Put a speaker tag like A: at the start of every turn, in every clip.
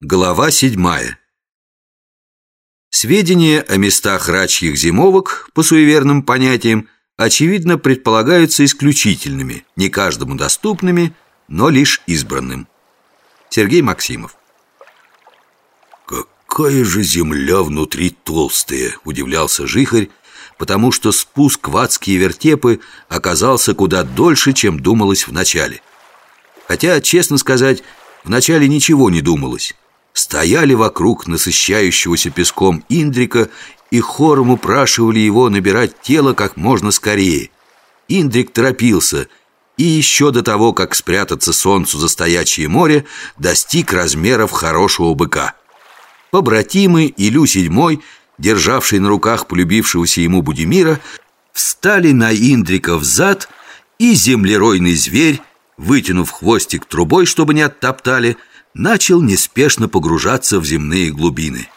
A: Глава седьмая Сведения о местах рачьих зимовок, по суеверным понятиям, очевидно предполагаются исключительными, не каждому доступными, но лишь избранным. Сергей Максимов «Какая же земля внутри толстая!» – удивлялся Жихарь, потому что спуск в адские вертепы оказался куда дольше, чем думалось вначале. Хотя, честно сказать, вначале ничего не думалось стояли вокруг насыщающегося песком Индрика и хором упрашивали его набирать тело как можно скорее. Индрик торопился и еще до того, как спрятаться солнцу за стоячее море, достиг размеров хорошего быка. Побратимы Илю седьмой, державший на руках полюбившегося ему Будимира, встали на Индрика взад, и землеройный зверь, вытянув хвостик трубой, чтобы не оттоптали, начал неспешно погружаться в земные глубины.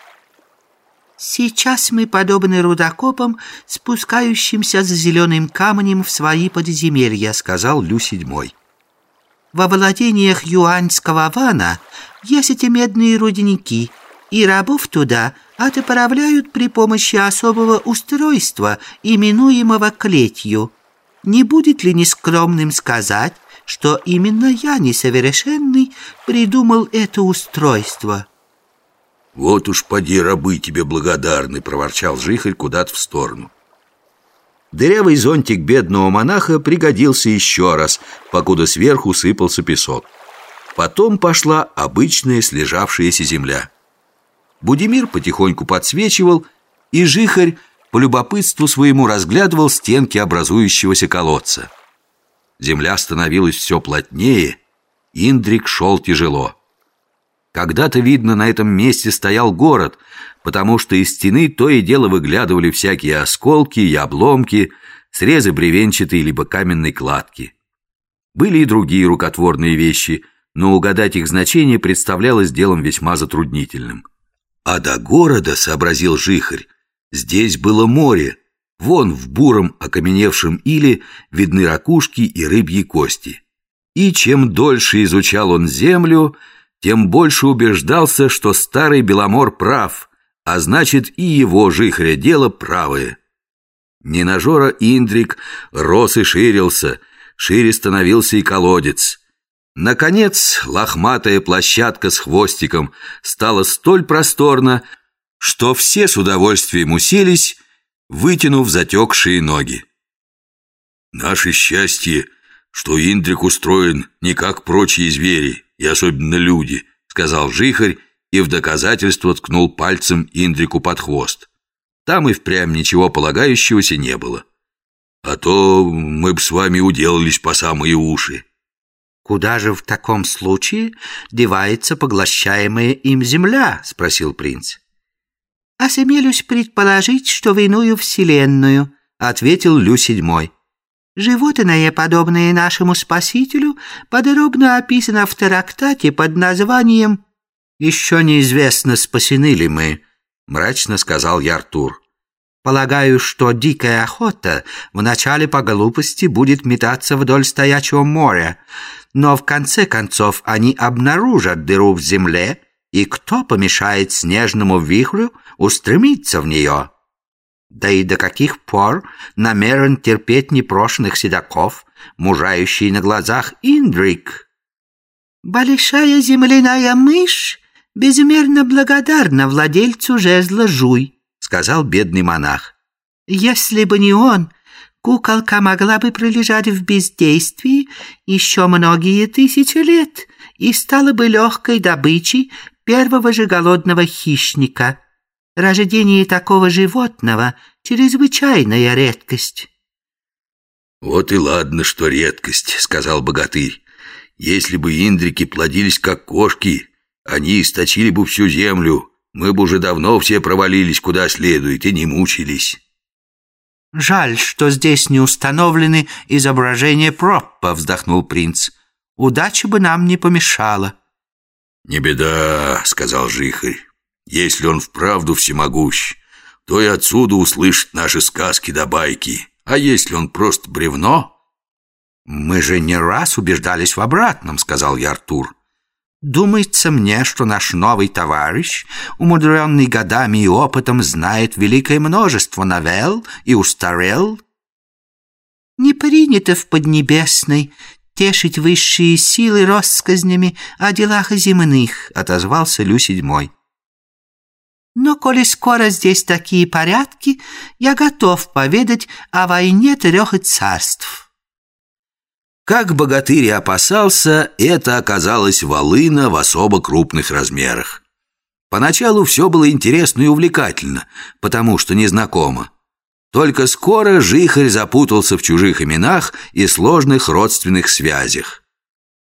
B: Сейчас мы подобны рудокопам, спускающимся за зеленым камнем в свои подземелья, сказал Лю седьмой. Во владениях юаньского вана есть эти медные рудники, и рабов туда отправляют при помощи особого устройства, именуемого клетью. Не будет ли нескромным сказать, что именно я, несовершенный, придумал это устройство.
A: «Вот уж поди рабы тебе благодарны», — проворчал Жихарь куда-то в сторону. Дырявый зонтик бедного монаха пригодился еще раз, покуда сверху сыпался песок. Потом пошла обычная слежавшаяся земля. Будимир потихоньку подсвечивал, и Жихарь по любопытству своему разглядывал стенки образующегося колодца. Земля становилась все плотнее, Индрик шел тяжело. Когда-то, видно, на этом месте стоял город, потому что из стены то и дело выглядывали всякие осколки и обломки, срезы бревенчатой либо каменной кладки. Были и другие рукотворные вещи, но угадать их значение представлялось делом весьма затруднительным. А до города, сообразил Жихарь, здесь было море, Вон в буром окаменевшем иле видны ракушки и рыбьи кости. И чем дольше изучал он землю, тем больше убеждался, что старый Беломор прав, а значит и его жихря дело правое. Ненажора Индрик рос и ширился, шире становился и колодец. Наконец, лохматая площадка с хвостиком стала столь просторна, что все с удовольствием уселись вытянув затекшие ноги. «Наше счастье, что Индрик устроен не как прочие звери, и особенно люди», сказал Жихарь и в доказательство ткнул пальцем Индрику под хвост. Там и впрямь ничего полагающегося не было. А то мы б с вами уделались по самые уши.
B: «Куда же в таком случае девается поглощаемая им земля?» — спросил принц. «Осмелюсь предположить, что в иную вселенную», — ответил Лю седьмой. Животное, подобное нашему спасителю, подробно описано в трактате под названием «Еще неизвестно, спасены ли мы», — мрачно сказал я Артур. «Полагаю, что дикая охота вначале по глупости будет метаться вдоль стоячего моря, но в конце концов они обнаружат дыру в земле, и кто помешает снежному вихрю устремиться в нее? Да и до каких пор намерен терпеть непрошенных седаков, мужающий на глазах Индрик? Большая земляная мышь безмерно благодарна владельцу жезла Жуй, сказал бедный монах. Если бы не он, куколка могла бы пролежать в бездействии еще многие тысячи лет и стала бы легкой добычей первого же голодного хищника. Рождение такого животного — чрезвычайная редкость.
A: «Вот и ладно, что редкость», — сказал богатырь. «Если бы индрики плодились как кошки, они источили бы всю землю, мы бы уже давно все провалились куда следует и не мучились».
B: «Жаль, что здесь не установлены изображения Проппа», — вздохнул принц. «Удача бы нам не помешала».
A: «Не беда», — сказал Жихарь. «Если он вправду всемогущ, то и отсюда услышит наши сказки да байки. А если он просто бревно...»
B: «Мы же не раз убеждались в обратном», — сказал я Артур. Думается мне, что наш новый товарищ, умудренный годами и опытом, знает великое множество новелл и устарел. Не принято в Поднебесной тешить высшие силы россказнями о делах земных, отозвался Лю седьмой. Но коли скоро здесь такие порядки, я готов поведать о войне трех царств.
A: Как богатырь и опасался, это оказалось волына в особо крупных размерах. Поначалу все было интересно и увлекательно, потому что незнакомо. Только скоро жихарь запутался в чужих именах и сложных родственных связях.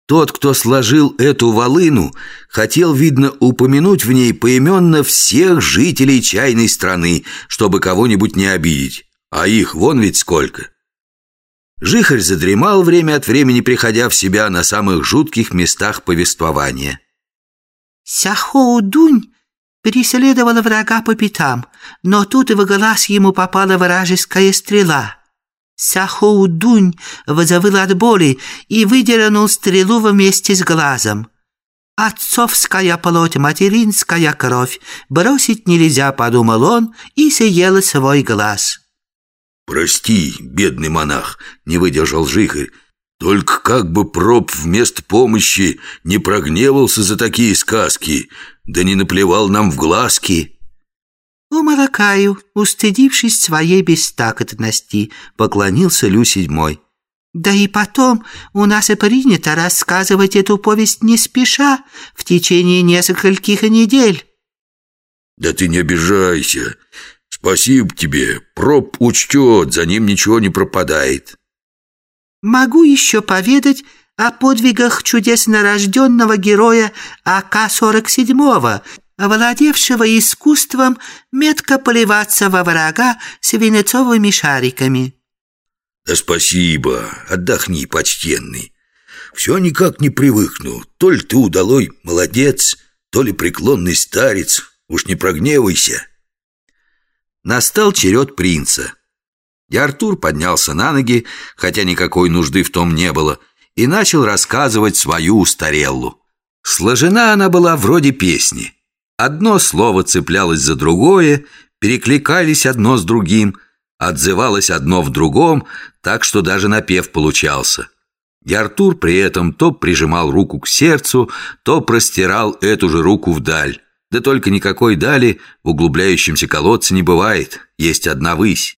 A: Тот, кто сложил эту волыну, хотел, видно, упомянуть в ней поименно всех жителей чайной страны, чтобы кого-нибудь не обидеть. А их вон ведь сколько. Жихарь задремал время от времени, приходя в себя на самых жутких местах повествования.
B: Сяхоу-дунь преследовала врага по пятам, но тут в глаз ему попала вражеская стрела. Сяхоу-дунь возавыл от боли и выдернул стрелу вместе с глазом. «Отцовская плоть, материнская кровь, бросить нельзя», — подумал он и съел свой глаз.
A: «Прости, бедный монах», — не выдержал Жихарь. «Только как бы проб вместо помощи не прогневался за такие сказки, да не наплевал нам в глазки».
B: «Умолокаю, устыдившись своей бестактности», — поклонился Лю седьмой. «Да и потом, у нас и принято рассказывать эту повесть не спеша, в течение нескольких недель».
A: «Да ты не обижайся. Спасибо тебе. Проб учтет, за ним ничего не пропадает.
B: Могу еще поведать о подвигах чудесно рожденного героя АК-47, овладевшего искусством метко поливаться во врага свинцовыми шариками.
A: Да спасибо, отдохни, почтенный. Все никак не привыкну. То ли ты удалой молодец, то ли преклонный старец. Уж не прогневайся. Настал черед принца. И Артур поднялся на ноги, хотя никакой нужды в том не было, и начал рассказывать свою устареллу. Сложена она была вроде песни. Одно слово цеплялось за другое, перекликались одно с другим, отзывалось одно в другом, так что даже напев получался. И Артур при этом то прижимал руку к сердцу, то простирал эту же руку вдаль. Да только никакой дали в углубляющемся колодце не бывает, есть одна высь.